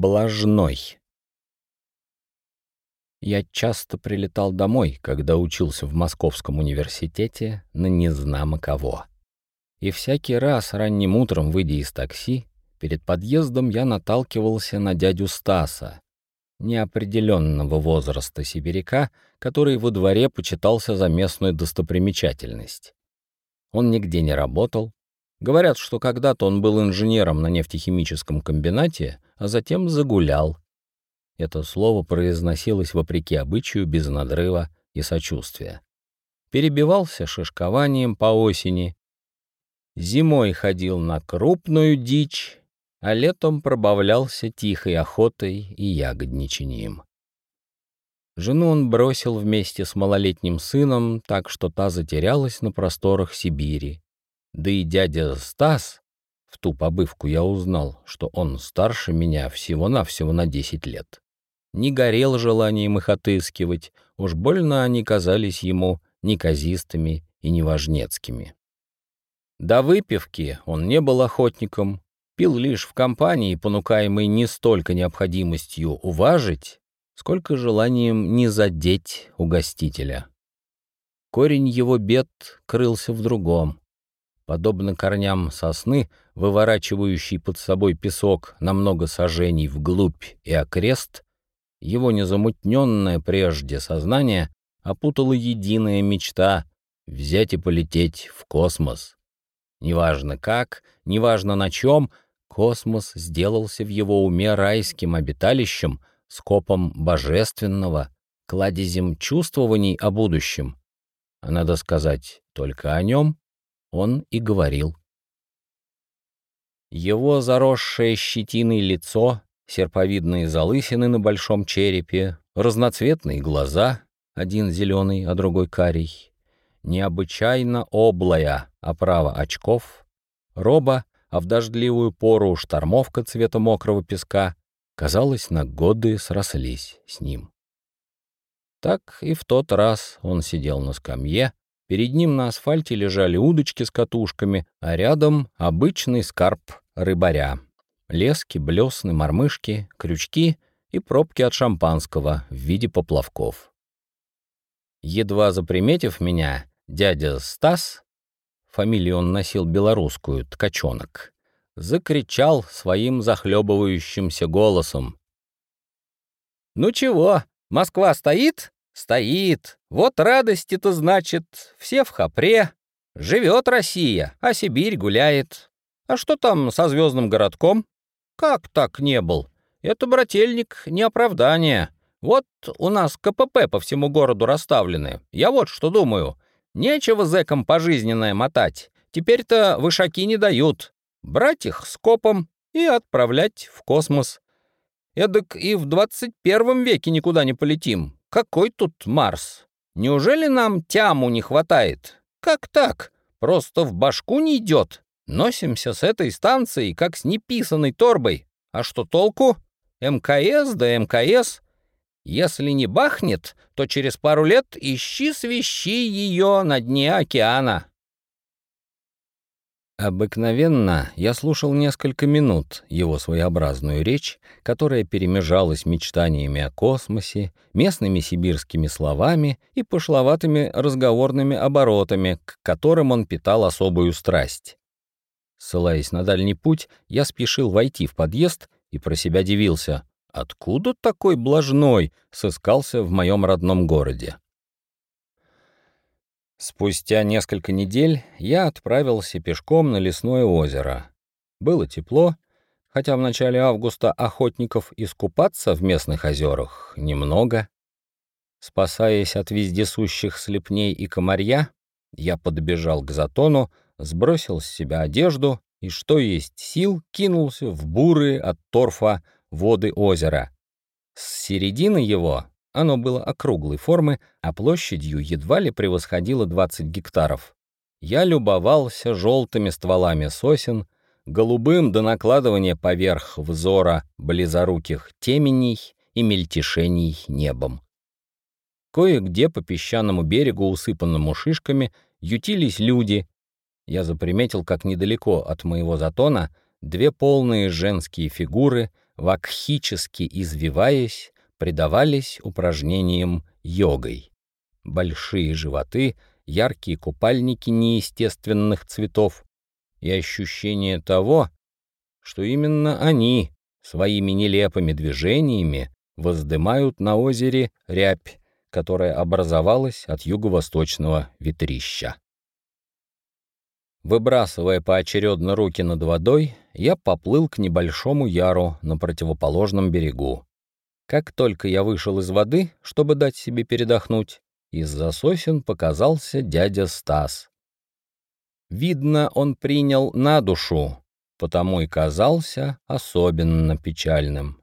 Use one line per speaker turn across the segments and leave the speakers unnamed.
Блажной. Я часто прилетал домой, когда учился в Московском университете на незнамо кого. И всякий раз ранним утром, выйдя из такси, перед подъездом я наталкивался на дядю Стаса, неопределенного возраста сибиряка, который во дворе почитался за местную достопримечательность. Он нигде не работал. Говорят, что когда-то он был инженером на нефтехимическом комбинате, а затем загулял, это слово произносилось вопреки обычаю без надрыва и сочувствия. Перебивался шишкованием по осени. Зимой ходил на крупную дичь, а летом пробавлялся тихой охотой и ягодничанием. Жену он бросил вместе с малолетним сыном, так что та затерялась на просторах Сибири. Да и дядя Стас, в ту побывку я узнал, что он старше меня всего-навсего на десять лет не горел желанием их отыскивать, уж больно они казались ему неказистыми и неважнецкими. До выпивки он не был охотником, пил лишь в компании, понукаемый не столько необходимостью уважить, сколько желанием не задеть угостителя. Корень его бед крылся в другом. Подобно корням сосны, выворачивающей под собой песок на много сажений вглубь и окрест, его незамутненное прежде сознание опутала единая мечта — взять и полететь в космос. Неважно как, неважно на чем, космос сделался в его уме райским обиталищем, скопом божественного, кладезем чувствований о будущем. А надо сказать, только о нем он и говорил. Его заросшее щетиной лицо серповидные залысины на большом черепе, разноцветные глаза, один зеленый, а другой карий, необычайно облая оправа очков, роба, а в дождливую пору штормовка цвета мокрого песка, казалось, на годы срослись с ним. Так и в тот раз он сидел на скамье, перед ним на асфальте лежали удочки с катушками, а рядом обычный скарб рыбаря лески, блесны, мормышки, крючки и пробки от шампанского в виде поплавков. Едва заприметив меня, дядя Стас, фамилию он носил белорусскую, ткачонок, закричал своим захлебывающимся голосом. «Ну чего, Москва стоит? Стоит. Вот радости-то, значит, все в хапре. Живет Россия, а Сибирь гуляет. А что там со звездным городком? Как так не был? Это, брательник, не оправдание. Вот у нас КПП по всему городу расставлены. Я вот что думаю. Нечего зэкам пожизненное мотать. Теперь-то вышаки не дают. Брать их скопом и отправлять в космос. Эдак и в 21 веке никуда не полетим. Какой тут Марс? Неужели нам тяму не хватает? Как так? Просто в башку не идет. Носимся с этой станцией, как с неписанной торбой. А что толку? МКС да МКС. Если не бахнет, то через пару лет ищи свищи ее на дне океана. Обыкновенно я слушал несколько минут его своеобразную речь, которая перемежалась мечтаниями о космосе, местными сибирскими словами и пошловатыми разговорными оборотами, к которым он питал особую страсть. Ссылаясь на дальний путь, я спешил войти в подъезд и про себя дивился. Откуда такой блажной сыскался в моем родном городе? Спустя несколько недель я отправился пешком на лесное озеро. Было тепло, хотя в начале августа охотников искупаться в местных озерах немного. Спасаясь от вездесущих слепней и комарья, я подбежал к затону, сбросил с себя одежду и, что есть сил, кинулся в бурые от торфа воды озера. С середины его оно было округлой формы, а площадью едва ли превосходило 20 гектаров. Я любовался желтыми стволами сосен, голубым до накладывания поверх взора близоруких теменей и мельтешений небом. Кое-где по песчаному берегу, усыпанному шишками, ютились люди, я заприметил, как недалеко от моего затона две полные женские фигуры вакхически извиваясь, предавались упражнениям йогой. Большие животы, яркие купальники неестественных цветов и ощущение того, что именно они своими нелепыми движениями воздымают на озере рябь, которая образовалась от юго-восточного ветрища. Выбрасывая поочередно руки над водой, я поплыл к небольшому яру на противоположном берегу. Как только я вышел из воды, чтобы дать себе передохнуть, из-за сосен показался дядя Стас. Видно, он принял на душу, потому и казался особенно печальным.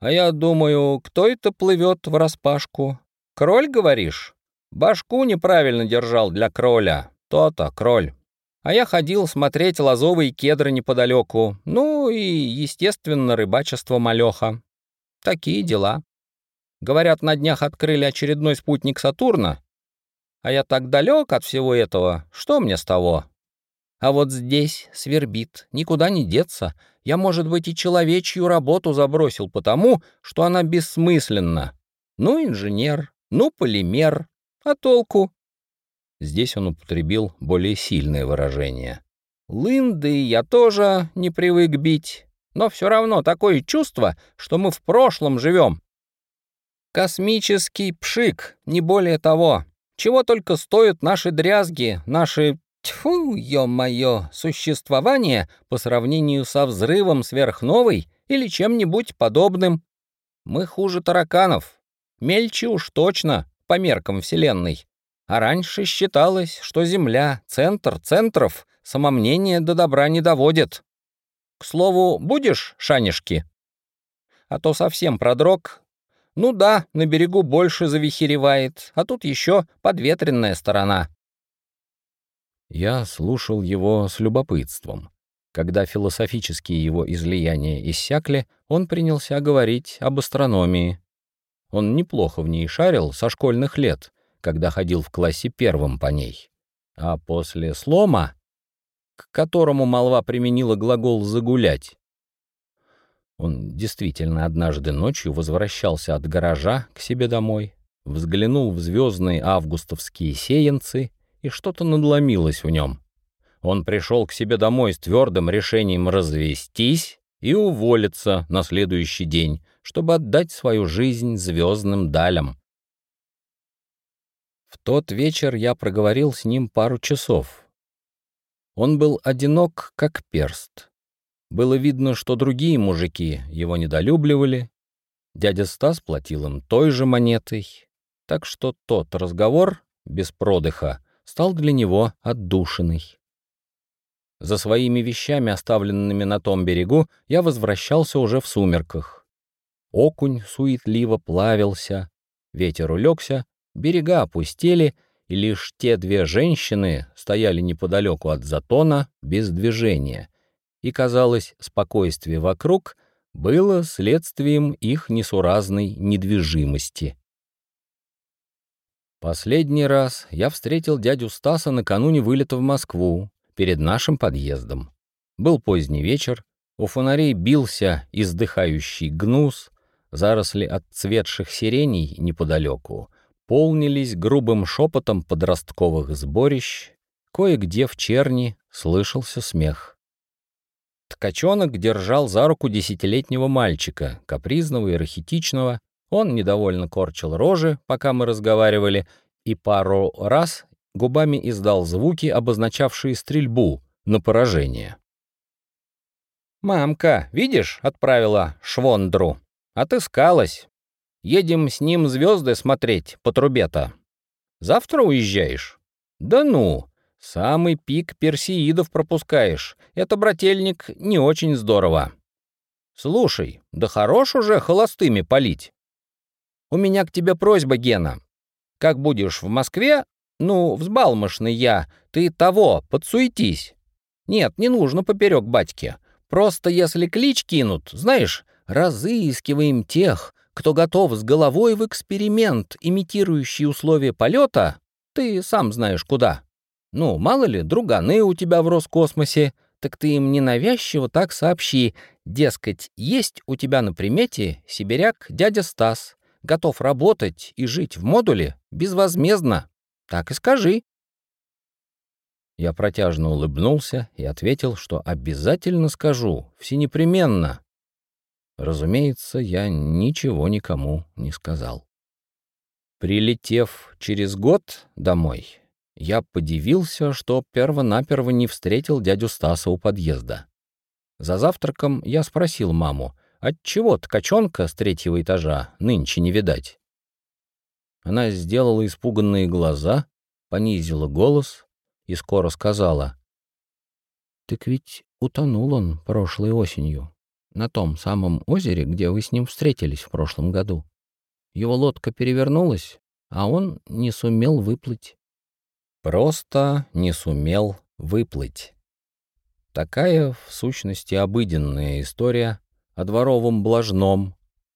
«А я думаю, кто это плывет в распашку? Кроль, говоришь? Башку неправильно держал для кроля. То-то, кроль. А я ходил смотреть лозовые кедры неподалеку, ну и, естественно, рыбачество малеха. Такие дела. Говорят, на днях открыли очередной спутник Сатурна. А я так далек от всего этого, что мне с того? А вот здесь свербит, никуда не деться. Я, может быть, и человечью работу забросил потому, что она бессмысленна. Ну, инженер, ну, полимер. А толку? Здесь он употребил более сильное выражение. Лынды я тоже не привык бить, но все равно такое чувство, что мы в прошлом живем. Космический пшик, не более того. Чего только стоят наши дрязги, наши Тьфу, ё-моё, существование по сравнению со взрывом сверхновой или чем-нибудь подобным. Мы хуже тараканов. Мельче уж точно, по меркам Вселенной. А раньше считалось, что Земля, центр центров, самомнение до добра не доводит. К слову, будешь, шанишки? А то совсем продрог. Ну да, на берегу больше завихеревает, а тут еще подветренная сторона. Я слушал его с любопытством. Когда философические его излияния иссякли, он принялся говорить об астрономии. Он неплохо в ней шарил со школьных лет, когда ходил в классе первым по ней. А после слома, к которому молва применила глагол «загулять», он действительно однажды ночью возвращался от гаража к себе домой, взглянул в звездные августовские сеянцы и что-то надломилось в нем. Он пришел к себе домой с твердым решением развестись и уволиться на следующий день, чтобы отдать свою жизнь звездным далям. В тот вечер я проговорил с ним пару часов. Он был одинок, как перст. Было видно, что другие мужики его недолюбливали. Дядя Стас платил им той же монетой, так что тот разговор, без продыха, стал для него отдушиной. За своими вещами, оставленными на том берегу, я возвращался уже в сумерках. Окунь суетливо плавился, ветер улегся, берега опустели, и лишь те две женщины стояли неподалеку от затона без движения, и, казалось, спокойствие вокруг было следствием их несуразной недвижимости. Последний раз я встретил дядю Стаса накануне вылета в Москву, перед нашим подъездом. Был поздний вечер, у фонарей бился издыхающий гнус, заросли отцветших сиреней неподалеку полнились грубым шепотом подростковых сборищ, кое-где в черни слышался смех. Ткачонок держал за руку десятилетнего мальчика, капризного и рахитичного, он недовольно корчил рожи, пока мы разговаривали, и пару раз губами издал звуки, обозначавшие стрельбу на поражение. «Мамка, видишь, отправила Швондру. Отыскалась. Едем с ним звезды смотреть по трубе-то. Завтра уезжаешь?» «Да ну, самый пик персеидов пропускаешь. Это, брательник, не очень здорово. Слушай, да хорош уже холостыми полить. У меня к тебе просьба, Гена. Как будешь в Москве, ну, взбалмошный я, ты того, подсуетись. Нет, не нужно поперек батьки. Просто если клич кинут, знаешь, разыскиваем тех, кто готов с головой в эксперимент, имитирующий условия полета, ты сам знаешь куда. Ну, мало ли, друганы у тебя в Роскосмосе, так ты им ненавязчиво так сообщи, дескать, есть у тебя на примете сибиряк дядя Стас, готов работать и жить в модуле безвозмездно. Так и скажи. Я протяжно улыбнулся и ответил, что обязательно скажу, всенепременно. Разумеется, я ничего никому не сказал. Прилетев через год домой, я подивился, что перво-наперво не встретил дядю Стаса у подъезда. За завтраком я спросил маму, отчего ткачонка с третьего этажа нынче не видать. Она сделала испуганные глаза, понизила голос и скоро сказала. «Так ведь утонул он прошлой осенью, на том самом озере, где вы с ним встретились в прошлом году. Его лодка перевернулась, а он не сумел выплыть». Просто не сумел выплыть. Такая, в сущности, обыденная история о дворовом блажном,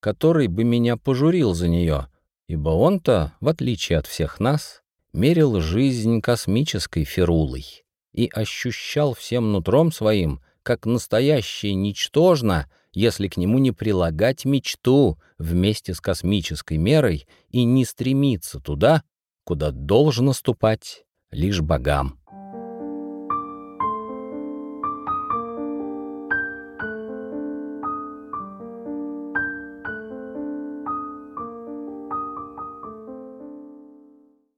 который бы меня пожурил за нее, ибо он-то, в отличие от всех нас, мерил жизнь космической ферулой и ощущал всем нутром своим, как настоящее ничтожно, если к нему не прилагать мечту вместе с космической мерой и не стремиться туда, куда должно ступать лишь богам.